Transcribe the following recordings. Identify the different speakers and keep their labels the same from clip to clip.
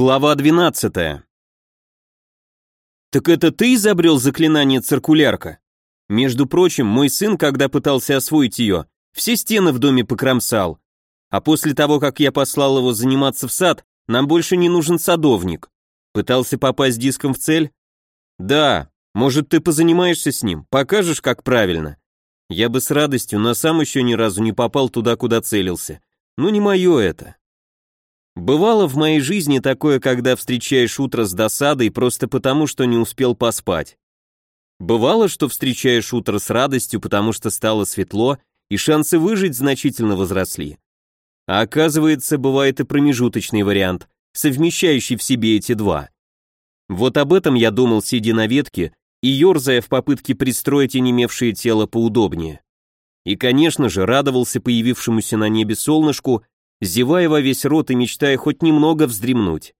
Speaker 1: Глава 12. Так это ты изобрел заклинание циркулярка? Между прочим, мой сын, когда пытался освоить ее, все стены в доме покромсал. А после того, как я послал его заниматься в сад, нам больше не нужен садовник. Пытался попасть диском в цель? Да, может ты позанимаешься с ним, покажешь, как правильно. Я бы с радостью, но сам еще ни разу не попал туда, куда целился. Ну не мое это. Бывало в моей жизни такое, когда встречаешь утро с досадой просто потому, что не успел поспать. Бывало, что встречаешь утро с радостью, потому что стало светло, и шансы выжить значительно возросли. А оказывается, бывает и промежуточный вариант, совмещающий в себе эти два. Вот об этом я думал, сидя на ветке и ерзая в попытке пристроить онемевшее тело поудобнее. И, конечно же, радовался появившемуся на небе солнышку зевая во весь рот и мечтая хоть немного вздремнуть.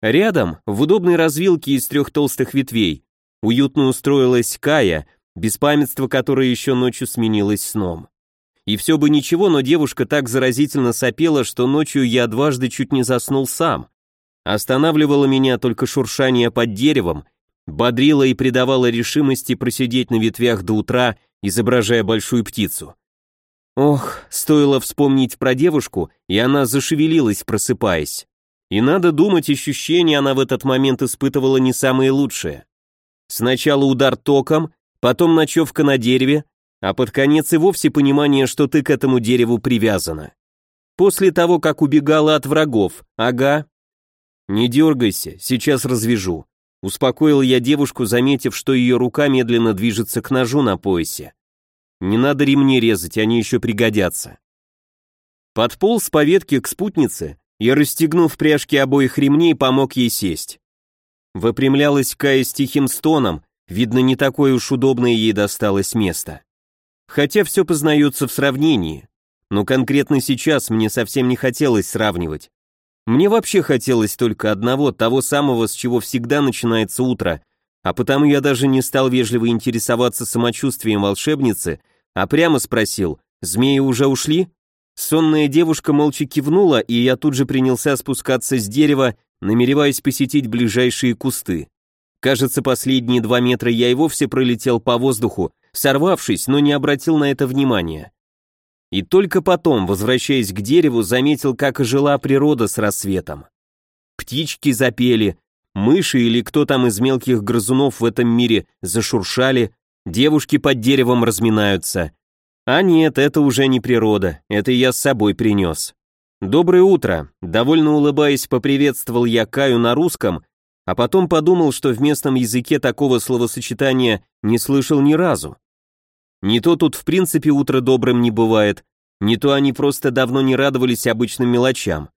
Speaker 1: Рядом, в удобной развилке из трех толстых ветвей, уютно устроилась Кая, беспамятство которой еще ночью сменилось сном. И все бы ничего, но девушка так заразительно сопела, что ночью я дважды чуть не заснул сам. Останавливало меня только шуршание под деревом, бодрило и придавало решимости просидеть на ветвях до утра, изображая большую птицу. Ох, стоило вспомнить про девушку, и она зашевелилась, просыпаясь. И надо думать, ощущения она в этот момент испытывала не самые лучшие. Сначала удар током, потом ночевка на дереве, а под конец и вовсе понимание, что ты к этому дереву привязана. После того, как убегала от врагов, ага. Не дергайся, сейчас развяжу. Успокоил я девушку, заметив, что ее рука медленно движется к ножу на поясе. Не надо ремни резать, они еще пригодятся. Подполз по ветке к спутнице и, расстегнув пряжки обоих ремней, помог ей сесть. Выпрямлялась Кая с тихим стоном, видно, не такое уж удобное ей досталось место. Хотя все познается в сравнении, но конкретно сейчас мне совсем не хотелось сравнивать. Мне вообще хотелось только одного, того самого, с чего всегда начинается утро, а потому я даже не стал вежливо интересоваться самочувствием волшебницы, а прямо спросил, «Змеи уже ушли?» Сонная девушка молча кивнула, и я тут же принялся спускаться с дерева, намереваясь посетить ближайшие кусты. Кажется, последние два метра я и вовсе пролетел по воздуху, сорвавшись, но не обратил на это внимания. И только потом, возвращаясь к дереву, заметил, как ожила природа с рассветом. Птички запели, Мыши или кто там из мелких грызунов в этом мире зашуршали, девушки под деревом разминаются. А нет, это уже не природа, это я с собой принес. «Доброе утро», довольно улыбаясь, поприветствовал я Каю на русском, а потом подумал, что в местном языке такого словосочетания не слышал ни разу. Не то тут в принципе утро добрым не бывает, не то они просто давно не радовались обычным мелочам.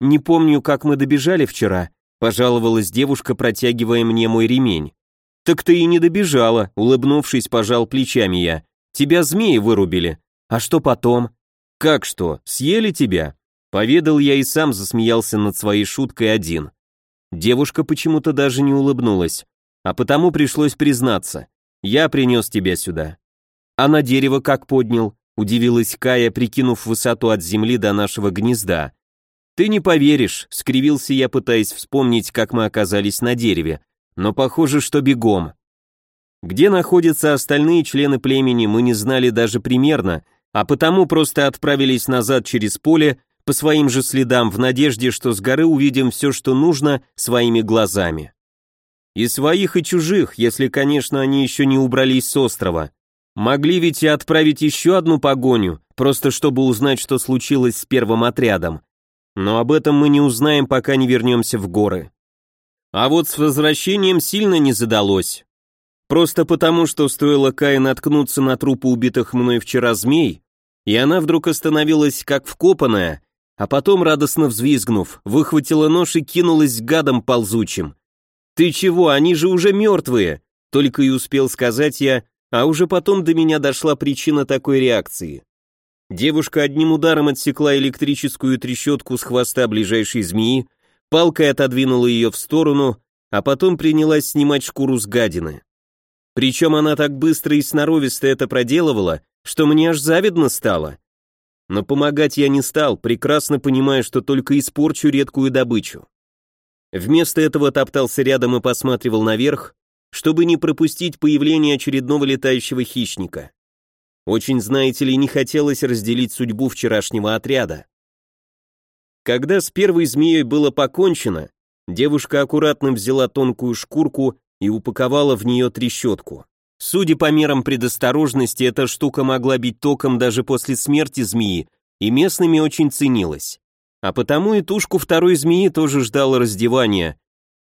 Speaker 1: Не помню, как мы добежали вчера, Пожаловалась девушка, протягивая мне мой ремень. «Так ты и не добежала», — улыбнувшись, пожал плечами я. «Тебя змеи вырубили. А что потом?» «Как что, съели тебя?» Поведал я и сам засмеялся над своей шуткой один. Девушка почему-то даже не улыбнулась, а потому пришлось признаться. «Я принес тебя сюда». «А на дерево как поднял?» — удивилась Кая, прикинув высоту от земли до нашего гнезда. «Ты не поверишь», — скривился я, пытаясь вспомнить, как мы оказались на дереве, но похоже, что бегом. Где находятся остальные члены племени, мы не знали даже примерно, а потому просто отправились назад через поле по своим же следам в надежде, что с горы увидим все, что нужно, своими глазами. И своих, и чужих, если, конечно, они еще не убрались с острова. Могли ведь и отправить еще одну погоню, просто чтобы узнать, что случилось с первым отрядом но об этом мы не узнаем, пока не вернемся в горы. А вот с возвращением сильно не задалось. Просто потому, что стоило Кае наткнуться на трупы убитых мной вчера змей, и она вдруг остановилась как вкопанная, а потом, радостно взвизгнув, выхватила нож и кинулась к гадам ползучим. «Ты чего, они же уже мертвые!» Только и успел сказать я, а уже потом до меня дошла причина такой реакции. Девушка одним ударом отсекла электрическую трещотку с хвоста ближайшей змеи, палкой отодвинула ее в сторону, а потом принялась снимать шкуру с гадины. Причем она так быстро и сноровисто это проделывала, что мне аж завидно стало. Но помогать я не стал, прекрасно понимая, что только испорчу редкую добычу. Вместо этого топтался рядом и посматривал наверх, чтобы не пропустить появление очередного летающего хищника. Очень, знаете ли, не хотелось разделить судьбу вчерашнего отряда. Когда с первой змеей было покончено, девушка аккуратно взяла тонкую шкурку и упаковала в нее трещотку. Судя по мерам предосторожности, эта штука могла бить током даже после смерти змеи, и местными очень ценилась. А потому и тушку второй змеи тоже ждало раздевания.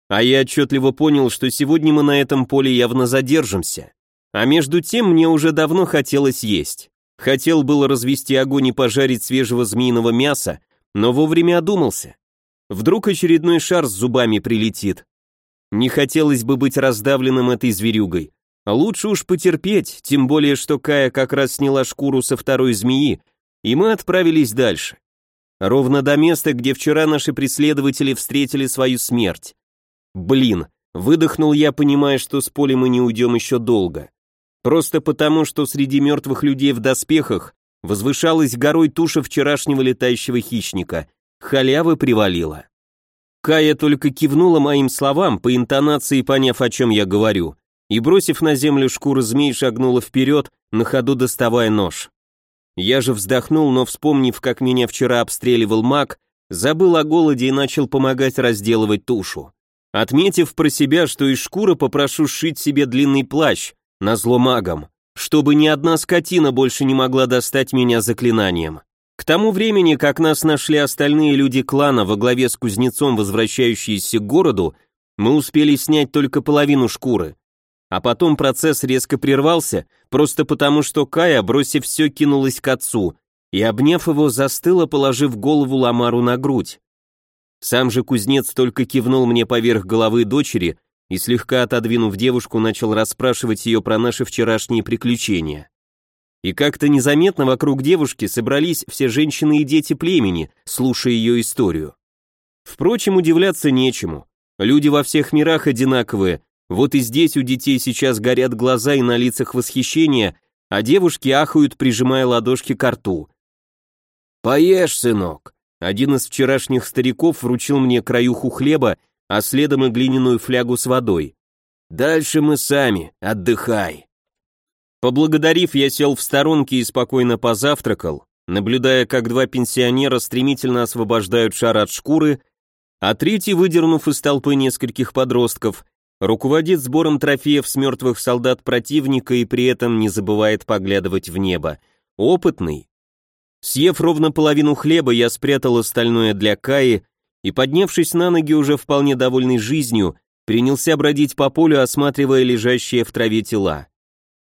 Speaker 1: А я отчетливо понял, что сегодня мы на этом поле явно задержимся. А между тем мне уже давно хотелось есть. Хотел было развести огонь и пожарить свежего змеиного мяса, но вовремя одумался. Вдруг очередной шар с зубами прилетит. Не хотелось бы быть раздавленным этой зверюгой. Лучше уж потерпеть, тем более, что Кая как раз сняла шкуру со второй змеи, и мы отправились дальше. Ровно до места, где вчера наши преследователи встретили свою смерть. Блин, выдохнул я, понимая, что с поля мы не уйдем еще долго. Просто потому, что среди мертвых людей в доспехах возвышалась горой туша вчерашнего летающего хищника. Халявы привалила. Кая только кивнула моим словам, по интонации поняв, о чем я говорю, и, бросив на землю шкуру змей, шагнула вперед, на ходу доставая нож. Я же вздохнул, но вспомнив, как меня вчера обстреливал маг, забыл о голоде и начал помогать разделывать тушу. Отметив про себя, что из шкуры попрошу сшить себе длинный плащ, на зло магам, чтобы ни одна скотина больше не могла достать меня заклинанием. К тому времени, как нас нашли остальные люди клана во главе с кузнецом, возвращающиеся к городу, мы успели снять только половину шкуры, а потом процесс резко прервался, просто потому что Кая, бросив все, кинулась к отцу и, обняв его, застыла, положив голову Ламару на грудь. Сам же кузнец только кивнул мне поверх головы дочери и, слегка отодвинув девушку, начал расспрашивать ее про наши вчерашние приключения. И как-то незаметно вокруг девушки собрались все женщины и дети племени, слушая ее историю. Впрочем, удивляться нечему. Люди во всех мирах одинаковые, вот и здесь у детей сейчас горят глаза и на лицах восхищение, а девушки ахают, прижимая ладошки к рту. «Поешь, сынок!» Один из вчерашних стариков вручил мне краюху хлеба, а следом и глиняную флягу с водой. «Дальше мы сами, отдыхай!» Поблагодарив, я сел в сторонке и спокойно позавтракал, наблюдая, как два пенсионера стремительно освобождают шар от шкуры, а третий, выдернув из толпы нескольких подростков, руководит сбором трофеев с мертвых солдат противника и при этом не забывает поглядывать в небо. Опытный. Съев ровно половину хлеба, я спрятал остальное для Каи и, поднявшись на ноги уже вполне довольный жизнью, принялся бродить по полю, осматривая лежащие в траве тела.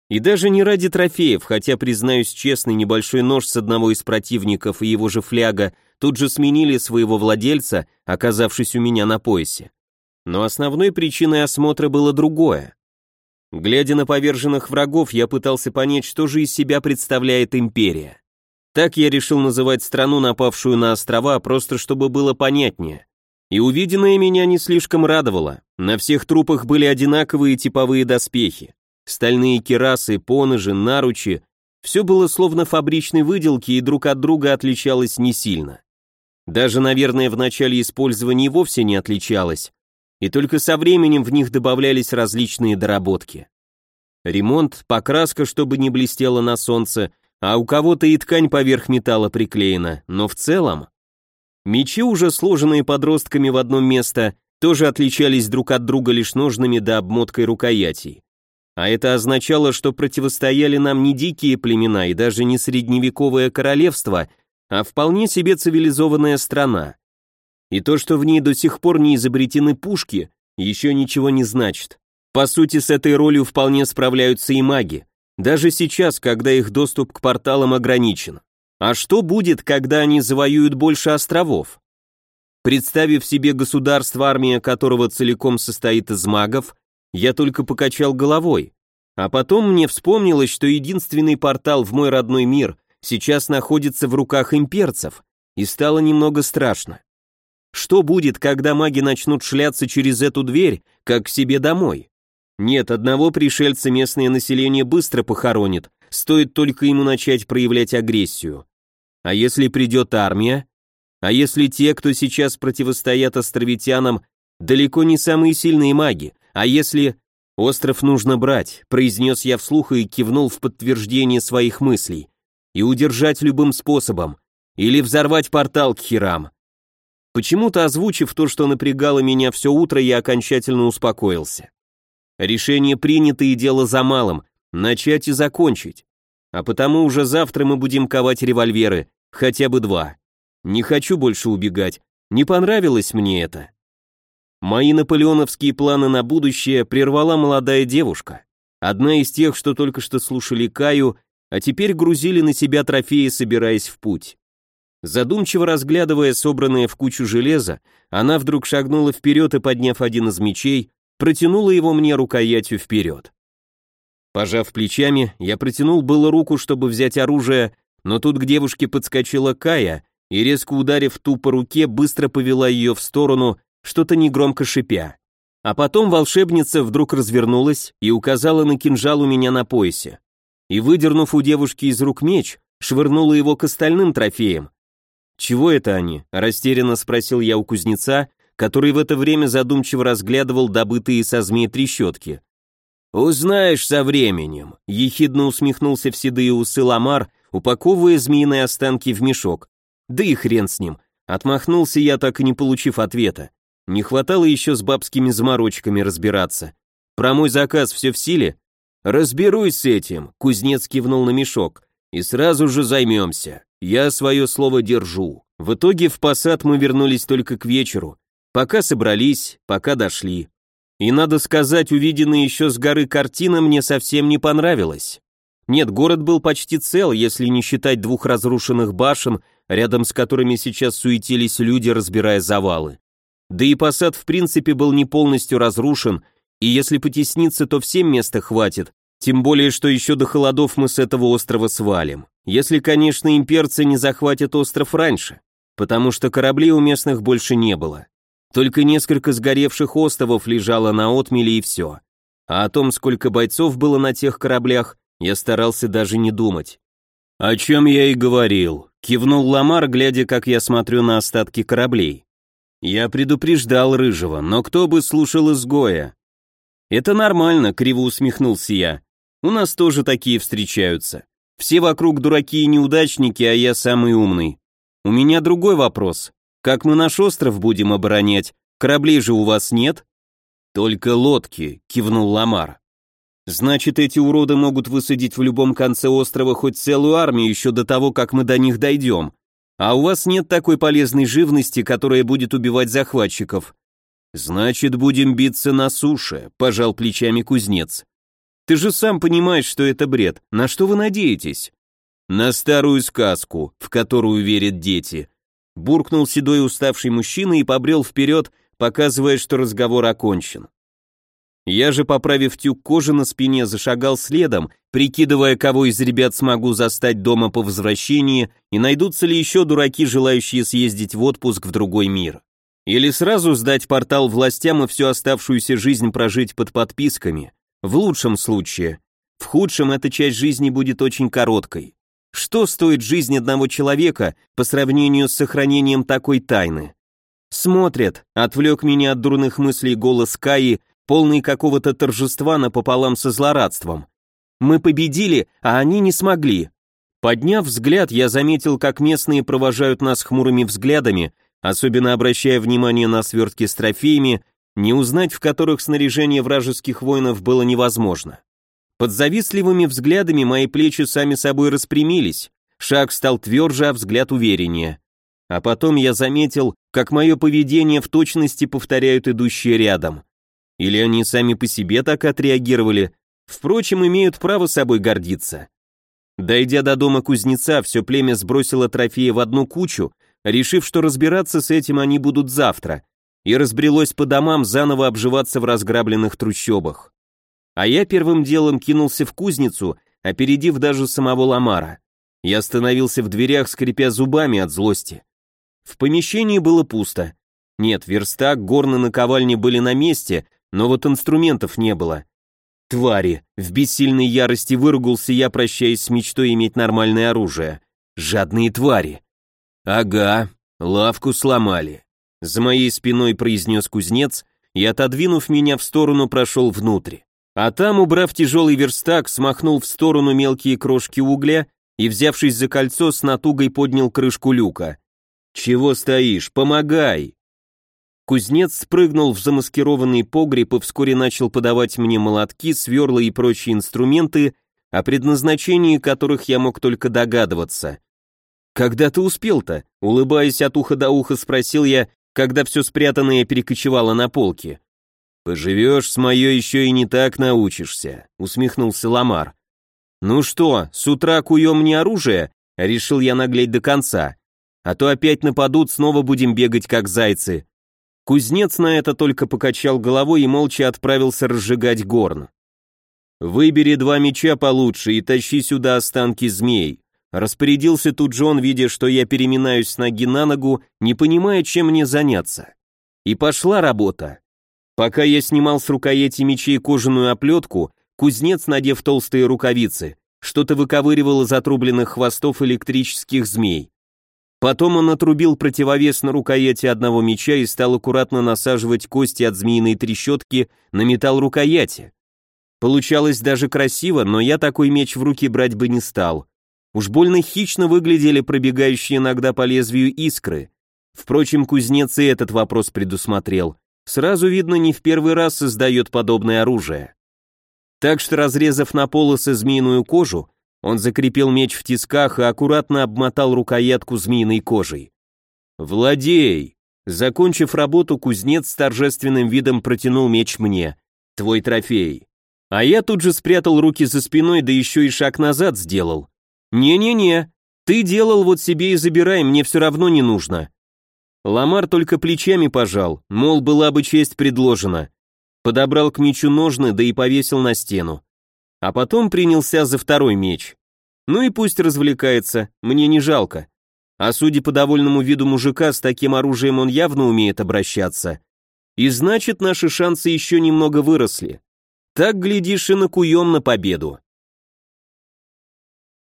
Speaker 1: И даже не ради трофеев, хотя, признаюсь честно, небольшой нож с одного из противников и его же фляга тут же сменили своего владельца, оказавшись у меня на поясе. Но основной причиной осмотра было другое. Глядя на поверженных врагов, я пытался понять, что же из себя представляет империя. Так я решил называть страну, напавшую на острова, просто чтобы было понятнее. И увиденное меня не слишком радовало. На всех трупах были одинаковые типовые доспехи. Стальные керасы, поножи, наручи. Все было словно фабричной выделки и друг от друга отличалось не сильно. Даже, наверное, в начале использования вовсе не отличалось, и только со временем в них добавлялись различные доработки. Ремонт, покраска, чтобы не блестела на солнце, а у кого-то и ткань поверх металла приклеена, но в целом... Мечи, уже сложенные подростками в одно место, тоже отличались друг от друга лишь ножными да обмоткой рукоятей. А это означало, что противостояли нам не дикие племена и даже не средневековое королевство, а вполне себе цивилизованная страна. И то, что в ней до сих пор не изобретены пушки, еще ничего не значит. По сути, с этой ролью вполне справляются и маги, даже сейчас, когда их доступ к порталам ограничен. А что будет, когда они завоюют больше островов? Представив себе государство, армия которого целиком состоит из магов, я только покачал головой. А потом мне вспомнилось, что единственный портал в мой родной мир сейчас находится в руках имперцев, и стало немного страшно. Что будет, когда маги начнут шляться через эту дверь, как к себе домой? Нет, одного пришельца местное население быстро похоронит, стоит только ему начать проявлять агрессию. А если придет армия? А если те, кто сейчас противостоят островитянам, далеко не самые сильные маги, а если... «Остров нужно брать», — произнес я вслух и кивнул в подтверждение своих мыслей. «И удержать любым способом. Или взорвать портал к херам». Почему-то озвучив то, что напрягало меня все утро, я окончательно успокоился. Решение принято и дело за малым — начать и закончить. А потому уже завтра мы будем ковать револьверы, хотя бы два. Не хочу больше убегать, не понравилось мне это. Мои наполеоновские планы на будущее прервала молодая девушка. Одна из тех, что только что слушали Каю, а теперь грузили на себя трофеи, собираясь в путь. Задумчиво разглядывая собранное в кучу железа, она вдруг шагнула вперед и, подняв один из мечей, протянула его мне рукоятью вперед. Пожав плечами, я протянул было руку, чтобы взять оружие, но тут к девушке подскочила Кая и, резко ударив ту по руке, быстро повела ее в сторону, что-то негромко шипя. А потом волшебница вдруг развернулась и указала на кинжал у меня на поясе. И, выдернув у девушки из рук меч, швырнула его к остальным трофеям. «Чего это они?» – растерянно спросил я у кузнеца, который в это время задумчиво разглядывал добытые со змеи трещотки. «Узнаешь со временем», – ехидно усмехнулся в седые усы Ламар, упаковывая змеиные останки в мешок. «Да и хрен с ним», – отмахнулся я, так и не получив ответа. Не хватало еще с бабскими заморочками разбираться. Про мой заказ все в силе? Разберусь с этим, кузнец кивнул на мешок. И сразу же займемся. Я свое слово держу. В итоге в посад мы вернулись только к вечеру. Пока собрались, пока дошли. И надо сказать, увиденная еще с горы картина мне совсем не понравилась. Нет, город был почти цел, если не считать двух разрушенных башен, рядом с которыми сейчас суетились люди, разбирая завалы. Да и посад в принципе был не полностью разрушен, и если потесниться, то всем места хватит, тем более, что еще до холодов мы с этого острова свалим. Если, конечно, имперцы не захватят остров раньше, потому что кораблей у местных больше не было. Только несколько сгоревших островов лежало на отмеле и все. А о том, сколько бойцов было на тех кораблях, я старался даже не думать. «О чем я и говорил», — кивнул Ламар, глядя, как я смотрю на остатки кораблей. Я предупреждал Рыжего, но кто бы слушал изгоя? Это нормально, криво усмехнулся я. У нас тоже такие встречаются. Все вокруг дураки и неудачники, а я самый умный. У меня другой вопрос. Как мы наш остров будем оборонять? Кораблей же у вас нет? Только лодки, кивнул Ламар. Значит, эти уроды могут высадить в любом конце острова хоть целую армию еще до того, как мы до них дойдем. А у вас нет такой полезной живности, которая будет убивать захватчиков. Значит, будем биться на суше, пожал плечами кузнец. Ты же сам понимаешь, что это бред. На что вы надеетесь? На старую сказку, в которую верят дети. Буркнул седой уставший мужчина и побрел вперед, показывая, что разговор окончен. Я же, поправив тюк кожи на спине, зашагал следом, прикидывая, кого из ребят смогу застать дома по возвращении, и найдутся ли еще дураки, желающие съездить в отпуск в другой мир. Или сразу сдать портал властям и всю оставшуюся жизнь прожить под подписками. В лучшем случае. В худшем эта часть жизни будет очень короткой. Что стоит жизнь одного человека по сравнению с сохранением такой тайны? Смотрят, отвлек меня от дурных мыслей голос Каи, полный какого-то торжества напополам со злорадством. Мы победили, а они не смогли. Подняв взгляд, я заметил, как местные провожают нас хмурыми взглядами, особенно обращая внимание на свертки с трофеями, не узнать в которых снаряжение вражеских воинов было невозможно. Под завистливыми взглядами мои плечи сами собой распрямились, шаг стал тверже, а взгляд увереннее. А потом я заметил, как мое поведение в точности повторяют идущие рядом. Или они сами по себе так отреагировали, впрочем, имеют право собой гордиться. Дойдя до дома кузнеца, все племя сбросило трофеи в одну кучу, решив, что разбираться с этим они будут завтра, и разбрелось по домам заново обживаться в разграбленных трущобах. А я первым делом кинулся в кузницу, опередив даже самого Ламара. Я остановился в дверях, скрипя зубами от злости. В помещении было пусто. Нет, верстак, горны наковальни были на месте, но вот инструментов не было. Твари! В бессильной ярости выругался я, прощаясь с мечтой иметь нормальное оружие. Жадные твари! Ага, лавку сломали. За моей спиной произнес кузнец, и, отодвинув меня в сторону, прошел внутрь. А там, убрав тяжелый верстак, смахнул в сторону мелкие крошки угля и, взявшись за кольцо, с натугой поднял крышку люка. «Чего стоишь? Помогай!» Кузнец спрыгнул в замаскированный погреб и вскоре начал подавать мне молотки, сверла и прочие инструменты, о предназначении которых я мог только догадываться. «Когда ты успел-то?» — улыбаясь от уха до уха, спросил я, когда все спрятанное перекочевало на полке. «Поживешь с моё еще и не так научишься», — усмехнулся Ламар. «Ну что, с утра куем мне оружие?» — решил я наглеть до конца. «А то опять нападут, снова будем бегать как зайцы. Кузнец на это только покачал головой и молча отправился разжигать горн. «Выбери два меча получше и тащи сюда останки змей», распорядился тут Джон, видя, что я переминаюсь с ноги на ногу, не понимая, чем мне заняться. И пошла работа. Пока я снимал с рукояти мечей кожаную оплетку, кузнец, надев толстые рукавицы, что-то выковыривал из отрубленных хвостов электрических змей. Потом он отрубил противовес на рукояти одного меча и стал аккуратно насаживать кости от змеиной трещотки на металл рукояти. Получалось даже красиво, но я такой меч в руки брать бы не стал. Уж больно хищно выглядели пробегающие иногда по лезвию искры. Впрочем, кузнец и этот вопрос предусмотрел. Сразу видно, не в первый раз создает подобное оружие. Так что, разрезав на полосы змеиную кожу, он закрепил меч в тисках и аккуратно обмотал рукоятку змеиной кожей. «Владей!» Закончив работу, кузнец с торжественным видом протянул меч мне. «Твой трофей». А я тут же спрятал руки за спиной, да еще и шаг назад сделал. «Не-не-не, ты делал вот себе и забирай, мне все равно не нужно». Ламар только плечами пожал, мол, была бы честь предложена. Подобрал к мечу ножны, да и повесил на стену а потом принялся за второй меч. Ну и пусть развлекается, мне не жалко. А судя по довольному виду мужика, с таким оружием он явно умеет обращаться. И значит, наши шансы еще немного выросли. Так, глядишь, и накуем на победу.